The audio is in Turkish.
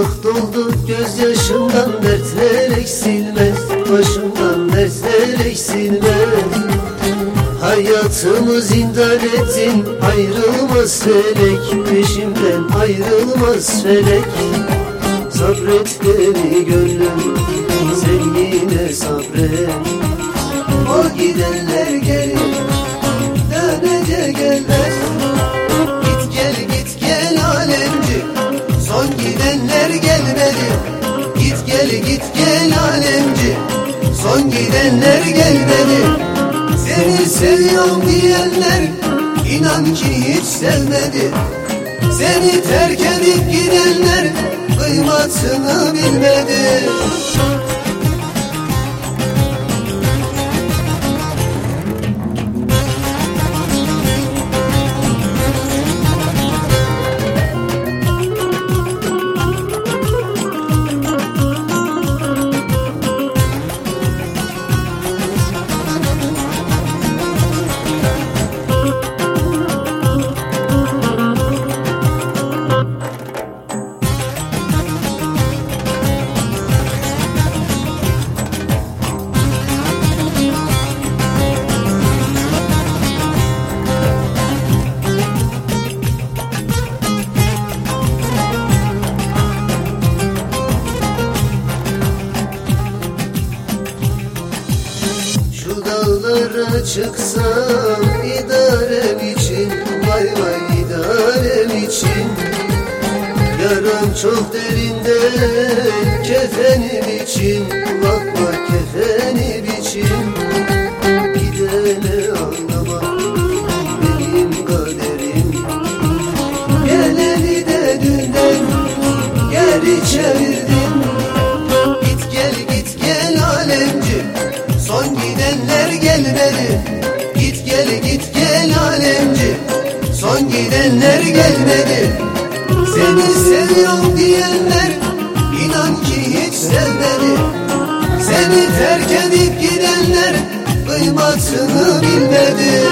Irmak doldu gözyaşımdan dertler eksilmez Başımdan dertler eksilmez. Hayatımı zindan ettin ayrılmaz felek Peşimden ayrılmaz felek. Sabret beni gönlüm gidenler gelmedi. Seni seviyorum diyenler inan ki hiç sevmedi. Seni terk edip gidenler kıymatını bilmedi Dağlara çıksam idarem için Vay vay idarem için. Yaram çok derinde kefenim için Bak bak kefenim için. Gidene anlamam benim kaderim. Geleni de dünden geri çevirdim Git gel git gel alemci Son gidenler Son gidenler gelmedi Seni seviyorum diyenler inan ki hiç sevmedi. Seni terk edip gidenler kıymatını bilmedi